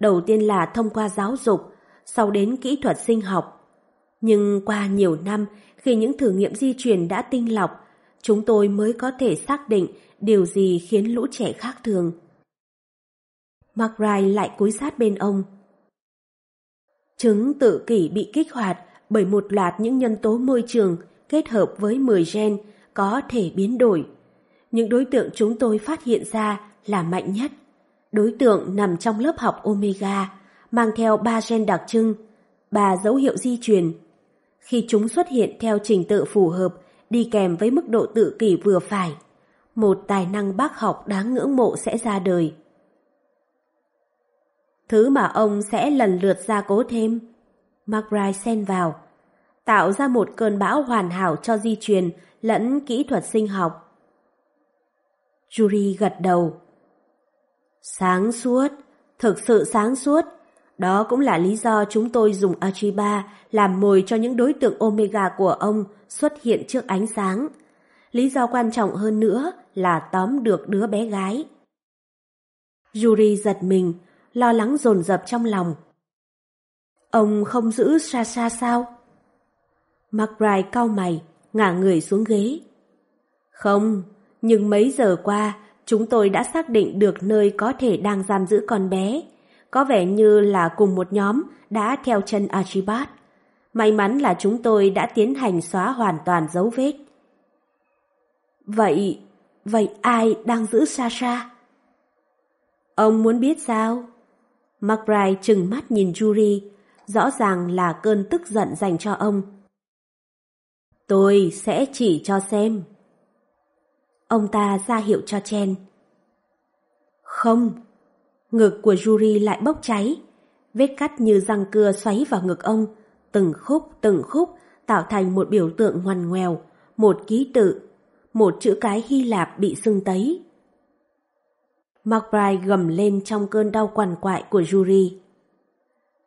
Đầu tiên là thông qua giáo dục, sau đến kỹ thuật sinh học. Nhưng qua nhiều năm, khi những thử nghiệm di truyền đã tinh lọc, chúng tôi mới có thể xác định điều gì khiến lũ trẻ khác thường. McBride lại cúi sát bên ông. Trứng tự kỷ bị kích hoạt bởi một loạt những nhân tố môi trường kết hợp với 10 gen có thể biến đổi. Những đối tượng chúng tôi phát hiện ra là mạnh nhất. Đối tượng nằm trong lớp học Omega, mang theo ba gen đặc trưng, ba dấu hiệu di truyền. Khi chúng xuất hiện theo trình tự phù hợp, đi kèm với mức độ tự kỷ vừa phải, một tài năng bác học đáng ngưỡng mộ sẽ ra đời. Thứ mà ông sẽ lần lượt gia cố thêm. McBride xen vào, tạo ra một cơn bão hoàn hảo cho di truyền lẫn kỹ thuật sinh học. Yuri gật đầu. Sáng suốt, thực sự sáng suốt. Đó cũng là lý do chúng tôi dùng Achiba làm mồi cho những đối tượng Omega của ông xuất hiện trước ánh sáng. Lý do quan trọng hơn nữa là tóm được đứa bé gái. Yuri giật mình, lo lắng dồn dập trong lòng. Ông không giữ Sasha sao? McBride cau mày, ngả người xuống ghế. Không, nhưng mấy giờ qua, chúng tôi đã xác định được nơi có thể đang giam giữ con bé. Có vẻ như là cùng một nhóm đã theo chân Archibald. May mắn là chúng tôi đã tiến hành xóa hoàn toàn dấu vết. Vậy, vậy ai đang giữ Sasha? Ông muốn biết sao? McBride trừng mắt nhìn Yuri, rõ ràng là cơn tức giận dành cho ông. Tôi sẽ chỉ cho xem. Ông ta ra hiệu cho Chen. Không, ngực của Yuri lại bốc cháy, vết cắt như răng cưa xoáy vào ngực ông, từng khúc từng khúc tạo thành một biểu tượng ngoằn ngoèo, một ký tự, một chữ cái Hy Lạp bị sưng tấy. McBride gầm lên trong cơn đau quằn quại của Yuri.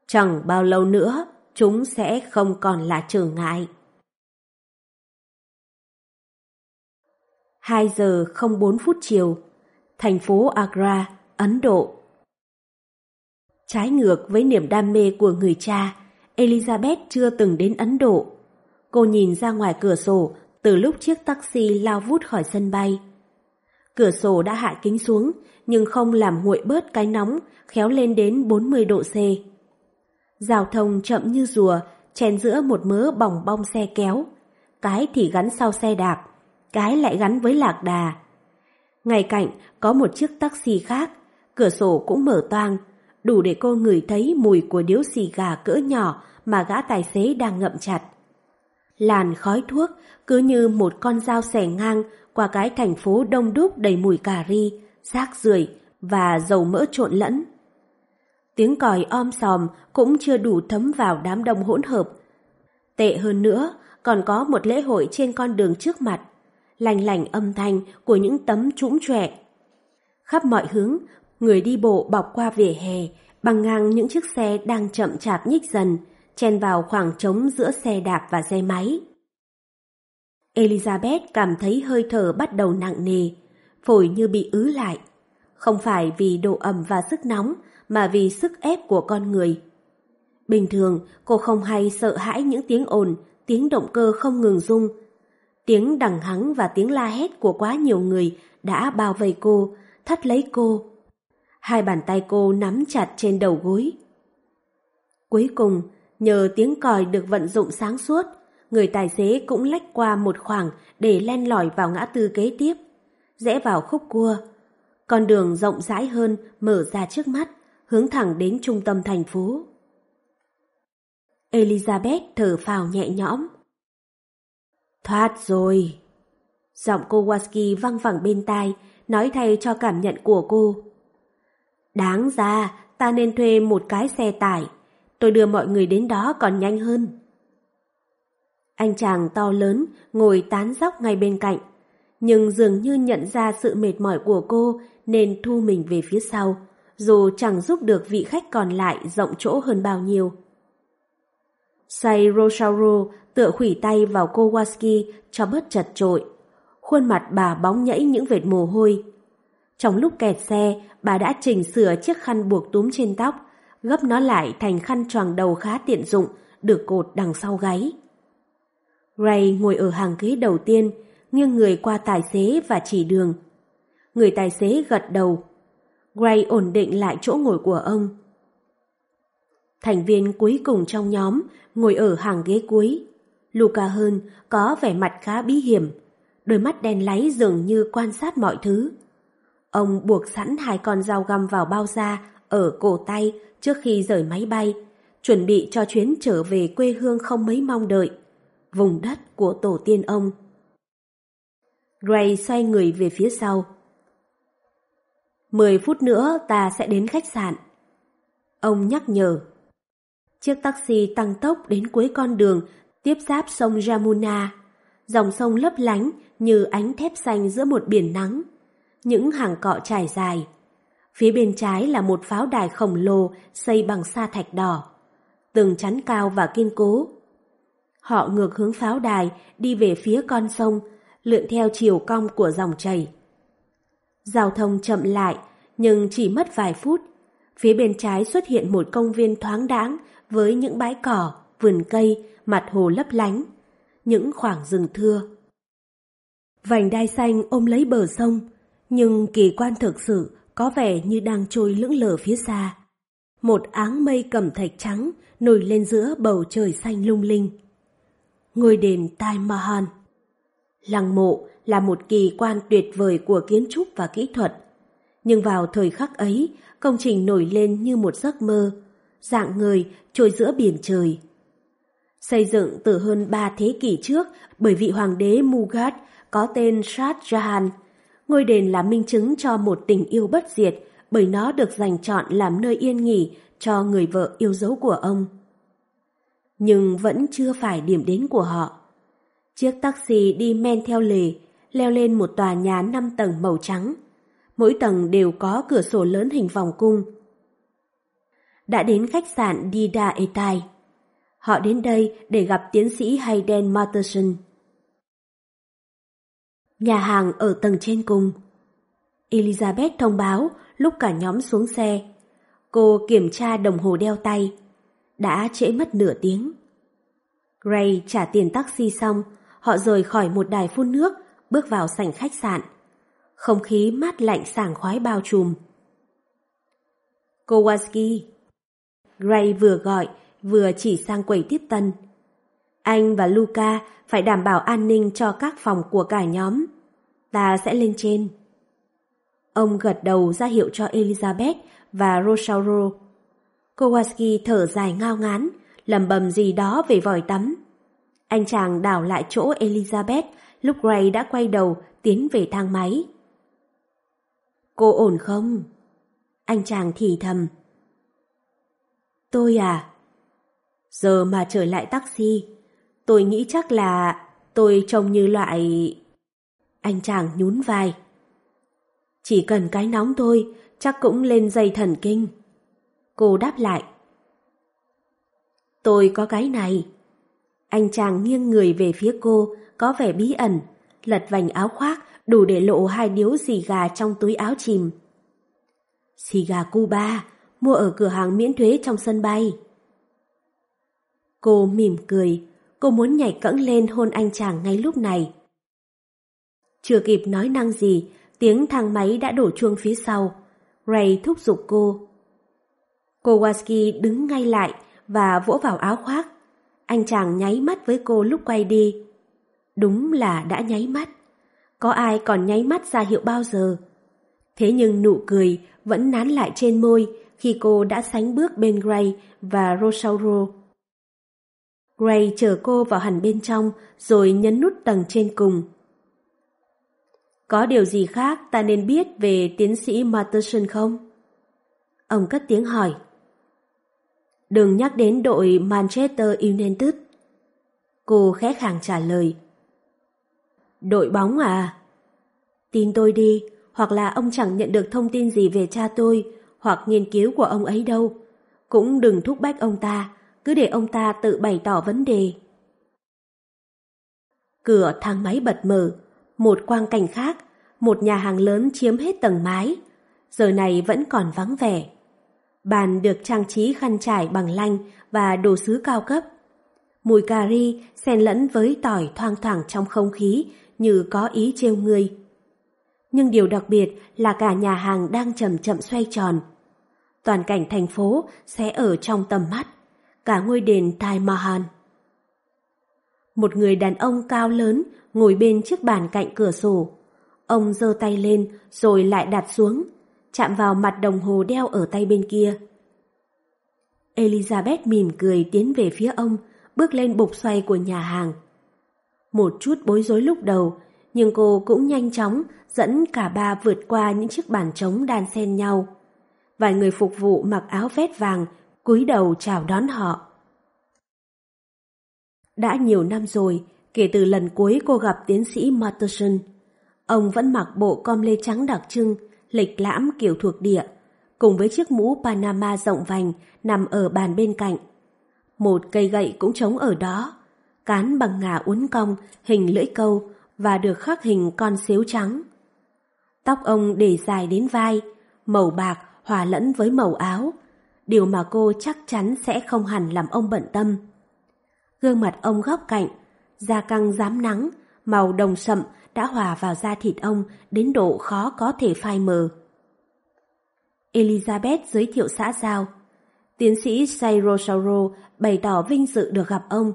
Chẳng bao lâu nữa, chúng sẽ không còn là trở ngại. 2 giờ 04 phút chiều, thành phố Agra, Ấn Độ. Trái ngược với niềm đam mê của người cha, Elizabeth chưa từng đến Ấn Độ. Cô nhìn ra ngoài cửa sổ từ lúc chiếc taxi lao vút khỏi sân bay. Cửa sổ đã hạ kính xuống, nhưng không làm nguội bớt cái nóng, khéo lên đến 40 độ C. Giao thông chậm như rùa, chen giữa một mớ bỏng bong xe kéo. Cái thì gắn sau xe đạp, cái lại gắn với lạc đà. Ngay cạnh có một chiếc taxi khác, cửa sổ cũng mở toang, đủ để cô ngửi thấy mùi của điếu xì gà cỡ nhỏ mà gã tài xế đang ngậm chặt. Làn khói thuốc cứ như một con dao xẻ ngang qua cái thành phố đông đúc đầy mùi cà ri, rác rưởi và dầu mỡ trộn lẫn. Tiếng còi om sòm cũng chưa đủ thấm vào đám đông hỗn hợp. Tệ hơn nữa, còn có một lễ hội trên con đường trước mặt, lành lành âm thanh của những tấm trũng trọe. Khắp mọi hướng, người đi bộ bọc qua vỉa hè, bằng ngang những chiếc xe đang chậm chạp nhích dần, chen vào khoảng trống giữa xe đạp và xe máy. Elizabeth cảm thấy hơi thở bắt đầu nặng nề, phổi như bị ứ lại. Không phải vì độ ẩm và sức nóng, mà vì sức ép của con người. Bình thường, cô không hay sợ hãi những tiếng ồn, tiếng động cơ không ngừng rung. Tiếng đằng hắng và tiếng la hét của quá nhiều người đã bao vây cô, thắt lấy cô. Hai bàn tay cô nắm chặt trên đầu gối. Cuối cùng, nhờ tiếng còi được vận dụng sáng suốt, người tài xế cũng lách qua một khoảng để len lỏi vào ngã tư kế tiếp, rẽ vào khúc cua. Con đường rộng rãi hơn mở ra trước mắt, hướng thẳng đến trung tâm thành phố. Elizabeth thở phào nhẹ nhõm. Thoát rồi. Giọng Kowalski văng vẳng bên tai, nói thay cho cảm nhận của cô. Đáng ra, ta nên thuê một cái xe tải. Tôi đưa mọi người đến đó còn nhanh hơn. Anh chàng to lớn ngồi tán dóc ngay bên cạnh, nhưng dường như nhận ra sự mệt mỏi của cô nên thu mình về phía sau, dù chẳng giúp được vị khách còn lại rộng chỗ hơn bao nhiêu. Say Rosauro tựa khủy tay vào Kowalski cho bớt chật trội. Khuôn mặt bà bóng nhẫy những vệt mồ hôi. Trong lúc kẹt xe, bà đã chỉnh sửa chiếc khăn buộc túm trên tóc, gấp nó lại thành khăn choàng đầu khá tiện dụng, được cột đằng sau gáy. Ray ngồi ở hàng ghế đầu tiên, nghiêng người qua tài xế và chỉ đường. Người tài xế gật đầu. Gray ổn định lại chỗ ngồi của ông. Thành viên cuối cùng trong nhóm ngồi ở hàng ghế cuối. Luca hơn có vẻ mặt khá bí hiểm, đôi mắt đen láy dường như quan sát mọi thứ. Ông buộc sẵn hai con dao găm vào bao da ở cổ tay trước khi rời máy bay, chuẩn bị cho chuyến trở về quê hương không mấy mong đợi, vùng đất của tổ tiên ông. Gray xoay người về phía sau. Mười phút nữa ta sẽ đến khách sạn. Ông nhắc nhở. Chiếc taxi tăng tốc đến cuối con đường tiếp giáp sông Jamuna. Dòng sông lấp lánh như ánh thép xanh giữa một biển nắng. Những hàng cọ trải dài. Phía bên trái là một pháo đài khổng lồ xây bằng sa thạch đỏ. Từng chắn cao và kiên cố. Họ ngược hướng pháo đài đi về phía con sông, lượn theo chiều cong của dòng chảy. Giao thông chậm lại, nhưng chỉ mất vài phút. Phía bên trái xuất hiện một công viên thoáng đãng với những bãi cỏ, vườn cây, mặt hồ lấp lánh, những khoảng rừng thưa. Vành đai xanh ôm lấy bờ sông, nhưng kỳ quan thực sự có vẻ như đang trôi lững lờ phía xa. Một áng mây cẩm thạch trắng nổi lên giữa bầu trời xanh lung linh. Ngôi đền Tai Mahan Lăng mộ là một kỳ quan tuyệt vời của kiến trúc và kỹ thuật. Nhưng vào thời khắc ấy, công trình nổi lên như một giấc mơ, dạng người trôi giữa biển trời. Xây dựng từ hơn ba thế kỷ trước bởi vị hoàng đế Mughal có tên Shah Jahan. Ngôi đền là minh chứng cho một tình yêu bất diệt bởi nó được dành chọn làm nơi yên nghỉ cho người vợ yêu dấu của ông. Nhưng vẫn chưa phải điểm đến của họ. Chiếc taxi đi men theo lề, leo lên một tòa nhà 5 tầng màu trắng. Mỗi tầng đều có cửa sổ lớn hình vòng cung. Đã đến khách sạn Dida Etai. Họ đến đây để gặp tiến sĩ Hayden Matterson. Nhà hàng ở tầng trên cùng. Elizabeth thông báo lúc cả nhóm xuống xe. Cô kiểm tra đồng hồ đeo tay. Đã trễ mất nửa tiếng. Gray trả tiền taxi xong, họ rời khỏi một đài phun nước, bước vào sảnh khách sạn. Không khí mát lạnh sảng khoái bao trùm. Kowalski. Gray vừa gọi, vừa chỉ sang quầy tiếp tân. Anh và Luca phải đảm bảo an ninh cho các phòng của cả nhóm. Ta sẽ lên trên. Ông gật đầu ra hiệu cho Elizabeth và Rosauro. Kowalski thở dài ngao ngán, lầm bầm gì đó về vòi tắm. Anh chàng đảo lại chỗ Elizabeth lúc Gray đã quay đầu tiến về thang máy. Cô ổn không? Anh chàng thì thầm. Tôi à? Giờ mà trở lại taxi, tôi nghĩ chắc là tôi trông như loại... Anh chàng nhún vai. Chỉ cần cái nóng thôi, chắc cũng lên dây thần kinh. Cô đáp lại. Tôi có cái này. Anh chàng nghiêng người về phía cô, có vẻ bí ẩn, lật vành áo khoác đủ để lộ hai điếu xì gà trong túi áo chìm. Xì gà Cuba, mua ở cửa hàng miễn thuế trong sân bay. Cô mỉm cười, cô muốn nhảy cẫng lên hôn anh chàng ngay lúc này. Chưa kịp nói năng gì, tiếng thang máy đã đổ chuông phía sau. Ray thúc giục cô. Kowalski đứng ngay lại và vỗ vào áo khoác. Anh chàng nháy mắt với cô lúc quay đi. Đúng là đã nháy mắt. Có ai còn nháy mắt ra hiệu bao giờ? Thế nhưng nụ cười vẫn nán lại trên môi khi cô đã sánh bước bên Gray và Rosauro. Gray chờ cô vào hẳn bên trong rồi nhấn nút tầng trên cùng. Có điều gì khác ta nên biết về tiến sĩ Matterson không? Ông cất tiếng hỏi. Đừng nhắc đến đội Manchester United. Cô khẽ khàng trả lời. Đội bóng à? Tin tôi đi, hoặc là ông chẳng nhận được thông tin gì về cha tôi, hoặc nghiên cứu của ông ấy đâu. Cũng đừng thúc bách ông ta, cứ để ông ta tự bày tỏ vấn đề. Cửa thang máy bật mở, một quang cảnh khác, một nhà hàng lớn chiếm hết tầng mái, giờ này vẫn còn vắng vẻ. Bàn được trang trí khăn trải bằng lanh và đồ sứ cao cấp. Mùi cà ri xen lẫn với tỏi thoang thoảng trong không khí như có ý trêu người. Nhưng điều đặc biệt là cả nhà hàng đang chậm chậm xoay tròn. Toàn cảnh thành phố sẽ ở trong tầm mắt, cả ngôi đền Taj Mahal. Một người đàn ông cao lớn ngồi bên chiếc bàn cạnh cửa sổ. Ông giơ tay lên rồi lại đặt xuống, chạm vào mặt đồng hồ đeo ở tay bên kia. Elizabeth mỉm cười tiến về phía ông, bước lên bục xoay của nhà hàng. Một chút bối rối lúc đầu, nhưng cô cũng nhanh chóng dẫn cả ba vượt qua những chiếc bàn trống đan xen nhau. Vài người phục vụ mặc áo vét vàng, cúi đầu chào đón họ. Đã nhiều năm rồi, kể từ lần cuối cô gặp tiến sĩ Matterson. Ông vẫn mặc bộ com lê trắng đặc trưng, lịch lãm kiểu thuộc địa, cùng với chiếc mũ Panama rộng vành nằm ở bàn bên cạnh. Một cây gậy cũng trống ở đó, cán bằng ngà uốn cong, hình lưỡi câu và được khắc hình con xếu trắng. Tóc ông để dài đến vai, màu bạc hòa lẫn với màu áo, điều mà cô chắc chắn sẽ không hẳn làm ông bận tâm. Gương mặt ông góc cạnh, da căng rám nắng, màu đồng sậm đã hòa vào da thịt ông đến độ khó có thể phai mờ. Elizabeth giới thiệu xã giao. Tiến sĩ Sairosaro bày tỏ vinh dự được gặp ông.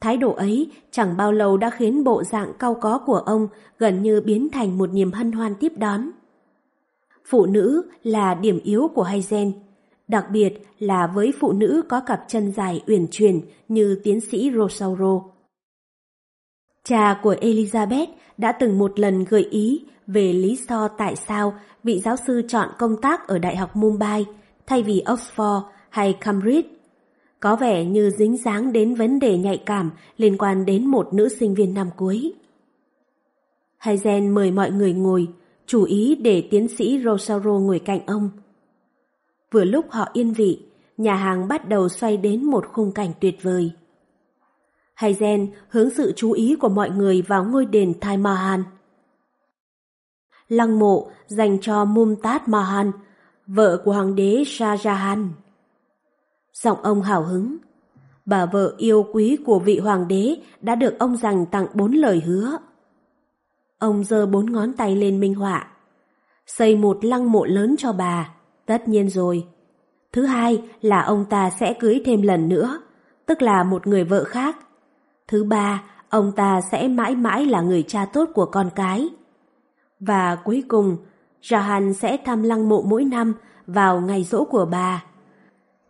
Thái độ ấy chẳng bao lâu đã khiến bộ dạng cau có của ông gần như biến thành một niềm hân hoan tiếp đón. Phụ nữ là điểm yếu của Hayzen, đặc biệt là với phụ nữ có cặp chân dài uyển chuyển như tiến sĩ Rosauro. Cha của Elizabeth đã từng một lần gợi ý về lý do tại sao vị giáo sư chọn công tác ở Đại học Mumbai thay vì Oxford hay Cambridge. Có vẻ như dính dáng đến vấn đề nhạy cảm liên quan đến một nữ sinh viên năm cuối. Hayzen mời mọi người ngồi, chủ ý để tiến sĩ Rosauro ngồi cạnh ông. Vừa lúc họ yên vị, nhà hàng bắt đầu xoay đến một khung cảnh tuyệt vời. Hayzen hướng sự chú ý của mọi người vào ngôi đền Thai Mahan. Lăng mộ dành cho Mumtaz Mahan, vợ của hoàng đế Shah Jahan. Giọng ông hào hứng. Bà vợ yêu quý của vị hoàng đế đã được ông dành tặng bốn lời hứa. Ông giơ bốn ngón tay lên minh họa. Xây một lăng mộ lớn cho bà, tất nhiên rồi. Thứ hai là ông ta sẽ cưới thêm lần nữa, tức là một người vợ khác. Thứ ba, ông ta sẽ mãi mãi là người cha tốt của con cái. Và cuối cùng, Jahan sẽ thăm lăng mộ mỗi năm vào ngày rỗ của bà.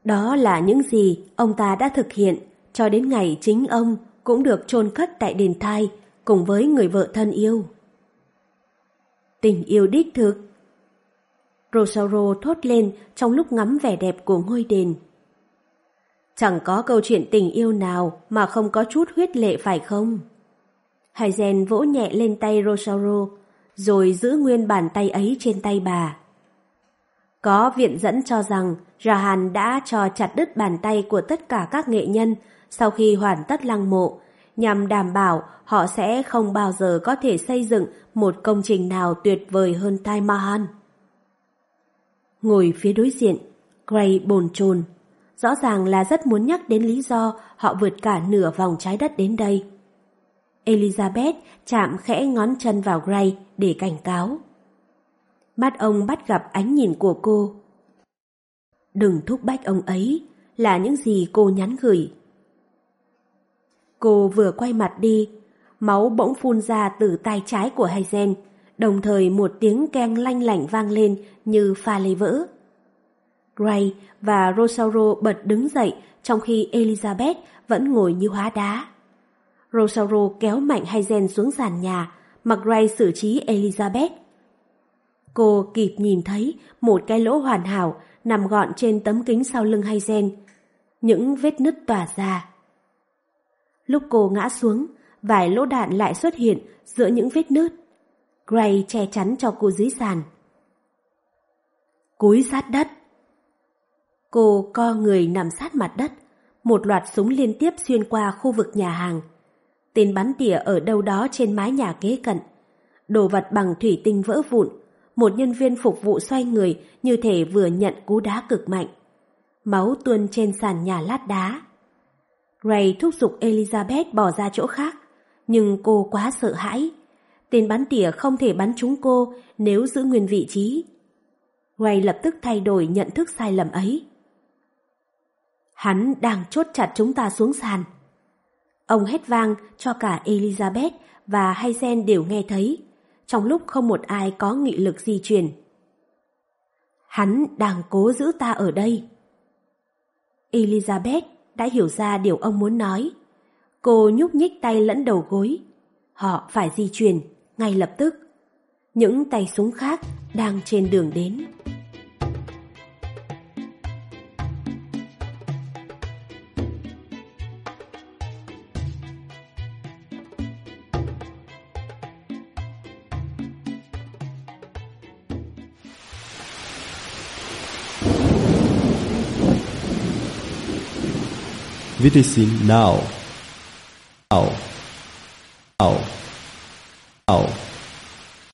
Đó là những gì ông ta đã thực hiện cho đến ngày chính ông cũng được chôn cất tại đền thai cùng với người vợ thân yêu. Tình yêu đích thực Rosauro thốt lên trong lúc ngắm vẻ đẹp của ngôi đền. Chẳng có câu chuyện tình yêu nào mà không có chút huyết lệ phải không? Hải vỗ nhẹ lên tay Rosauro, rồi giữ nguyên bàn tay ấy trên tay bà. Có viện dẫn cho rằng Rahan đã cho chặt đứt bàn tay của tất cả các nghệ nhân sau khi hoàn tất lăng mộ, nhằm đảm bảo họ sẽ không bao giờ có thể xây dựng một công trình nào tuyệt vời hơn Taj Mahal. Ngồi phía đối diện, Gray bồn chồn rõ ràng là rất muốn nhắc đến lý do họ vượt cả nửa vòng trái đất đến đây. Elizabeth chạm khẽ ngón chân vào Gray để cảnh cáo. Mắt ông bắt gặp ánh nhìn của cô. Đừng thúc bách ông ấy, là những gì cô nhắn gửi. Cô vừa quay mặt đi, máu bỗng phun ra từ tay trái của Hazen, đồng thời một tiếng keng lanh lảnh vang lên như pha lê vỡ. Gray và Rosauro bật đứng dậy trong khi Elizabeth vẫn ngồi như hóa đá. Rosauro kéo mạnh Hazen xuống sàn nhà, mặc Gray xử trí Elizabeth. Cô kịp nhìn thấy một cái lỗ hoàn hảo nằm gọn trên tấm kính sau lưng Hazen. Những vết nứt tỏa ra. Lúc cô ngã xuống, vài lỗ đạn lại xuất hiện giữa những vết nứt. Gray che chắn cho cô dưới sàn. Cúi sát đất. Cô co người nằm sát mặt đất. Một loạt súng liên tiếp xuyên qua khu vực nhà hàng. Tên bắn tỉa ở đâu đó trên mái nhà kế cận. Đồ vật bằng thủy tinh vỡ vụn. Một nhân viên phục vụ xoay người như thể vừa nhận cú đá cực mạnh. Máu tuôn trên sàn nhà lát đá. Ray thúc giục Elizabeth bỏ ra chỗ khác, nhưng cô quá sợ hãi. Tên bắn tỉa không thể bắn trúng cô nếu giữ nguyên vị trí. Ray lập tức thay đổi nhận thức sai lầm ấy. Hắn đang chốt chặt chúng ta xuống sàn. Ông hét vang cho cả Elizabeth và Hayzen đều nghe thấy, trong lúc không một ai có nghị lực di chuyển. Hắn đang cố giữ ta ở đây. Elizabeth đã hiểu ra điều ông muốn nói. Cô nhúc nhích tay lẫn đầu gối. Họ phải di chuyển ngay lập tức. Những tay súng khác đang trên đường đến. VTC now. Now. Now. Now.